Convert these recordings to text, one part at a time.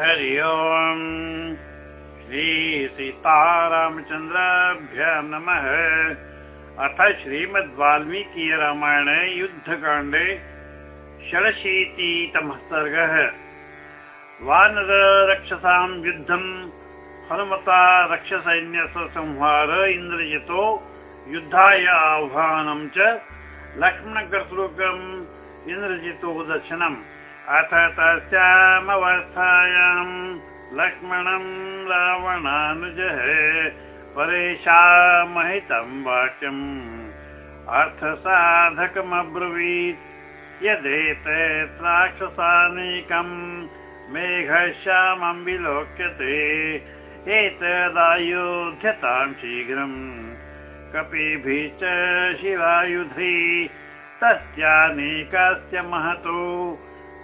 हरि ओम् श्रीसीतारामचन्द्राभ्य नमः। अथ श्रीमद्वाल्मीकि रामायणे युद्धकाण्डे षडशीतितमः सर्गः। वानररक्षसां युद्धम् हनुमता रक्षसैन्यसंहार इन्द्रजितो युद्धाय आह्वानं च लक्ष्मणकर्तृकम् इन्द्रजितो दर्शनम् अथ तस्यामवस्थायाम् लक्ष्मणम् रावणानुजः परेशामहितं वाक्यम्। अर्थसाधकमब्रवीत् यदेतत् राक्षसानेकम् मेघश्यामं विलोक्यते एतदायोध्यतां शीघ्रम्। कपिभिः च शिवायुधै तस्यानेकस्य महतो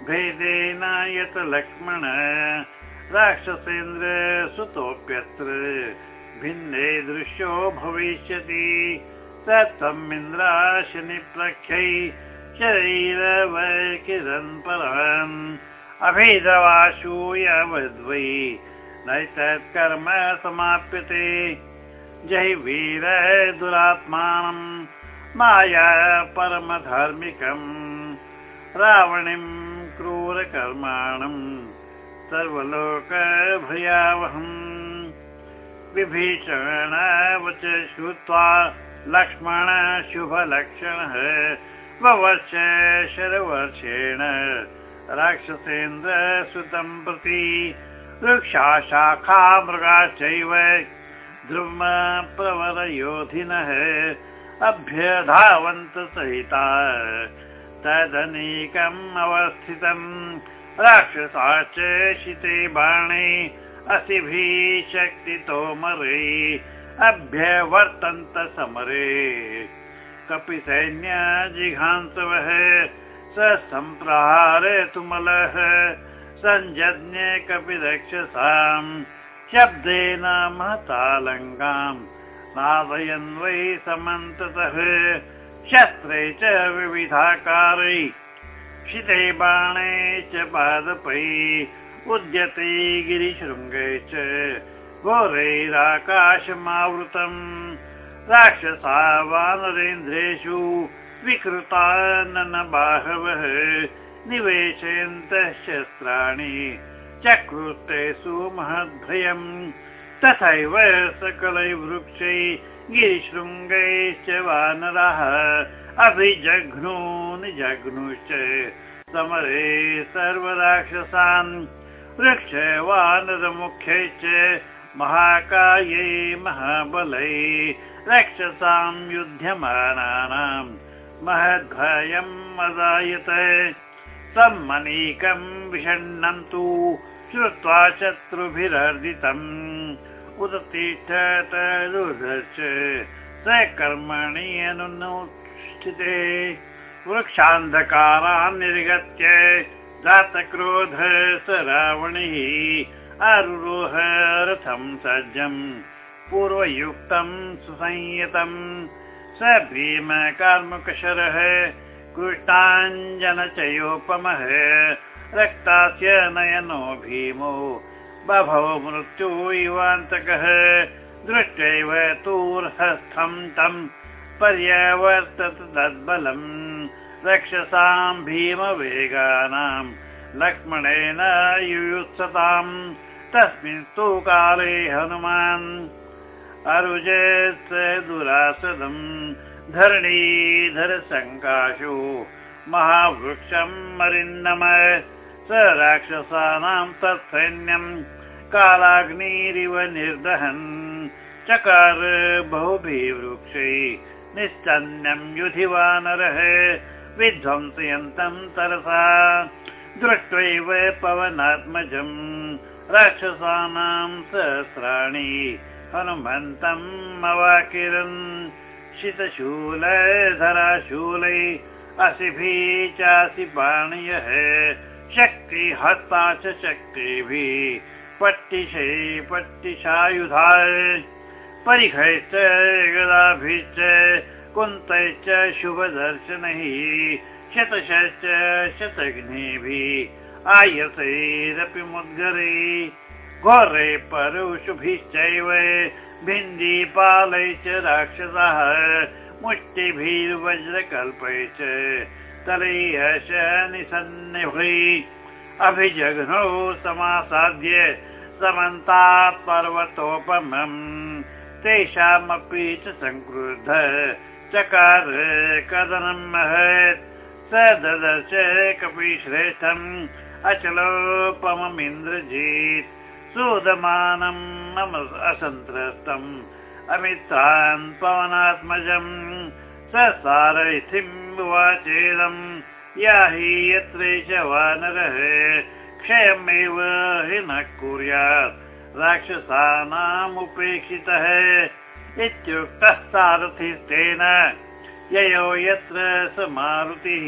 भेदेन यत् लक्ष्मण राक्षसेन्द्र सुतोऽप्यत्र भिन्ने दृश्यो भविष्यति तत्त्वमिन्द्राशनिप्रख्यै शरीरवैकिरन् परान् अभिधवाशूयवद्वै नैतत्कर्म समाप्यते। जय वीर दुरात्मानम् माया परमधार्मिकम् रावणिम् क्रूरकर्माणम् सर्वलोकभयावहम्। विभीषणवच श्रुत्वा लक्ष्मण शुभलक्षणः ववर्ष शरवर्षेण। राक्षसेन्द्र सुतं प्रति वृक्षा शाखा मृगाश्चैव ध्रुव प्रवरयोधिनः अभ्यधावन्त सहिता तदनीकम् अवस्थितम्। राक्षसाश्च शिते बाणे असिभिः शक्तितो मरे अभ्यवर्तन्त समरे। कपि सैन्य जिघांसवः सम्प्रहार तुमलः सञ्जज्ञ कपि रक्षसाम् शब्देन महतालङ्गाम् नादयन् वै समन्ततः शस्त्रे च विविधाकारै शिते बाणे च पादपै उद्यते गिरिशृङ्गे च घोरैराकाशमावृतम्। राक्षसा वानरेन्द्रेषु विकृता न बाहवः निवेशयन्तः शस्त्राणि चक्रुतेषु महद्भयम् तथैव सकलै वृक्षै गिरिशृङ्गैश्च वानराः अभिजघ्नु निजघ्नुश्च समरे सर्वराक्षसान्। वृक्ष वानरमुख्यैश्च महाकायै महाबलै रक्षसां युध्यमानानाम् महद्भयम् अदायत सम्मनीकम् विषण्णम् तु श्रुत्वा शत्रुभिरर्जितम् उदतिष्ठतदुर्धर्ष स कर्मणि अनुष्ठिते वृक्षान्धकारान् निर्गत्य जातक्रोध स रावणिः आरुरोह रथं सज्जम् पूर्वयुक्तं सुसंयतम्। स भीमकार्मुकशरः कृष्णाञ्जनचयोपमः रक्तास्य नयनो भीमो बभव मृत्यु इवान्तकः दृष्ट्वैव तूर्हस्थं तं पर्यवर्तत तद्बलम्। रक्षसां भीमवेगानां लक्ष्मणेन युयुत्सताम् तस्मिन् तु काले हनुमान्। अरुजेत् दुरासदम् धरणीधर सङ्काशु महावृक्षम् अरिन्दम स राक्षसानां तत्सैन्यम् कालाग्निरिव निर्दहन्। चकार बहुभिः वृक्षै निश्चन्यम् युधि वानरः विध्वंसयन्तम् तरसा। दृष्ट्वैव पवनात्मजम्। राक्षसानां सहस्राणि हनुमन्तम् अवाकिरन्। शितशूलधराशूलै असिभिः चासि पाणयः शक्तिहस्ता च शक्तिभिः पट्टिशै पट्टिशायुधा परिखैश्च गदाभिश्च कुन्तैश्च शुभदर्शनैः शतशश्च शतघ्निभिः आयसैरपि मुद्गरे घोरे परुषुभिश्चैव भिन्दीपालै च राक्षसः मुष्टिभिर्वज्रकल्पै च तलैश निसन्निभै अभिजघ्नौ समासाद्य समन्तात् पर्वतोपमम् तेषामपि च संक्रुद्ध चकार कदनं महत्। स ददर्श कपि श्रेष्ठम् अचलोपममिन्द्रजीत्। सोदमानम् मम असन्त्रस्तम् अमित्रान् पवनात्मजम् स सारथिम् उवाचेदम् या हि यत्र वानरः क्षयमेव हि न कुर्यात्। राक्षसानामुपेक्षितः इत्युक्तः सारथिस्तेन। ययो यत्र स मारुतिः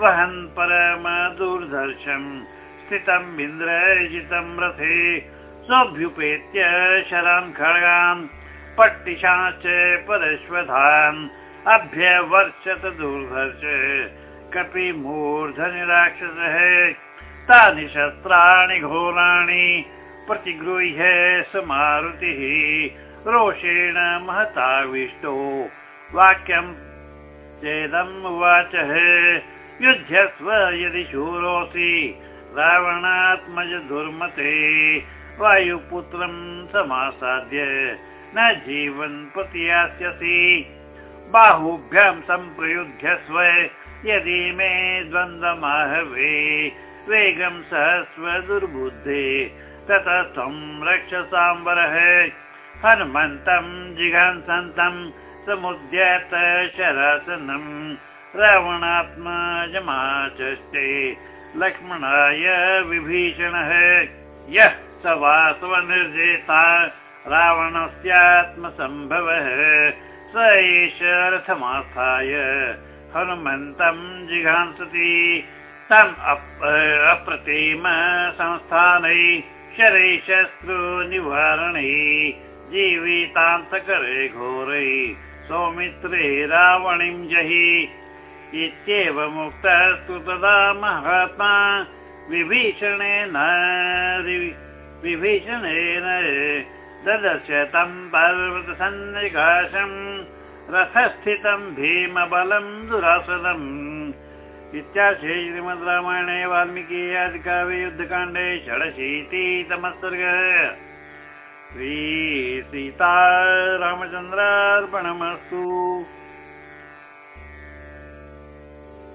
वहन् परम दूर्धर्षम् स्थितम् इन्द्रजितम् रथे सोऽभ्युपेत्य शरान् खड्गान् पट्टिशाश्च परश्वधान् अभ्यवर्षत दूर्धर्ष कपि मूर्धनि राक्षसः तानि शस्त्राणि घोराणि प्रतिगृह्य स मारुतिः रोषेण महताविष्टो। वाक्यम् चेदम् उवाचः युध्यस्व यदि शूरोऽसि रावणात्मज दुर्मते वायुपुत्रम् समासाद्य न जीवन् यास्यसि बाहुभ्याम् सम्प्रयुध्यस्व यदि मे द्वन्द्वमाहवे वेगं सहस्व दुर्बुद्धे ततः त्वं रक्षसाम्बरः हनुमन्तं जिघांसन्तम् समुद्यत शरासनम् रावणात्मजमाचष्टे लक्ष्मणाय विभीषणः। यः स वा स्वनिर्जेता रावणस्यात्मसम्भवः एष रथमास्थाय हनुमन्तं जिघांसति तम् अप्रतिम संस्थानै शरै शत्रु निवारणै जीवितान्तकरे घोरै सौमित्रे रावणीं जहि। इत्येवमुक्तस्तु तदा महात्मा विभीषणेन विभीषणेन ददर्श तं पर्वतसन्निकाशम् रथस्थितं भीमबलं दुरासदम् इत्याशे श्रीमद् रामायणे वाल्मीकि आदिकाव्ये युद्धकाण्डे षडशीतितमः सर्गः श्री सीता रामचन्द्रार्पणमस्तु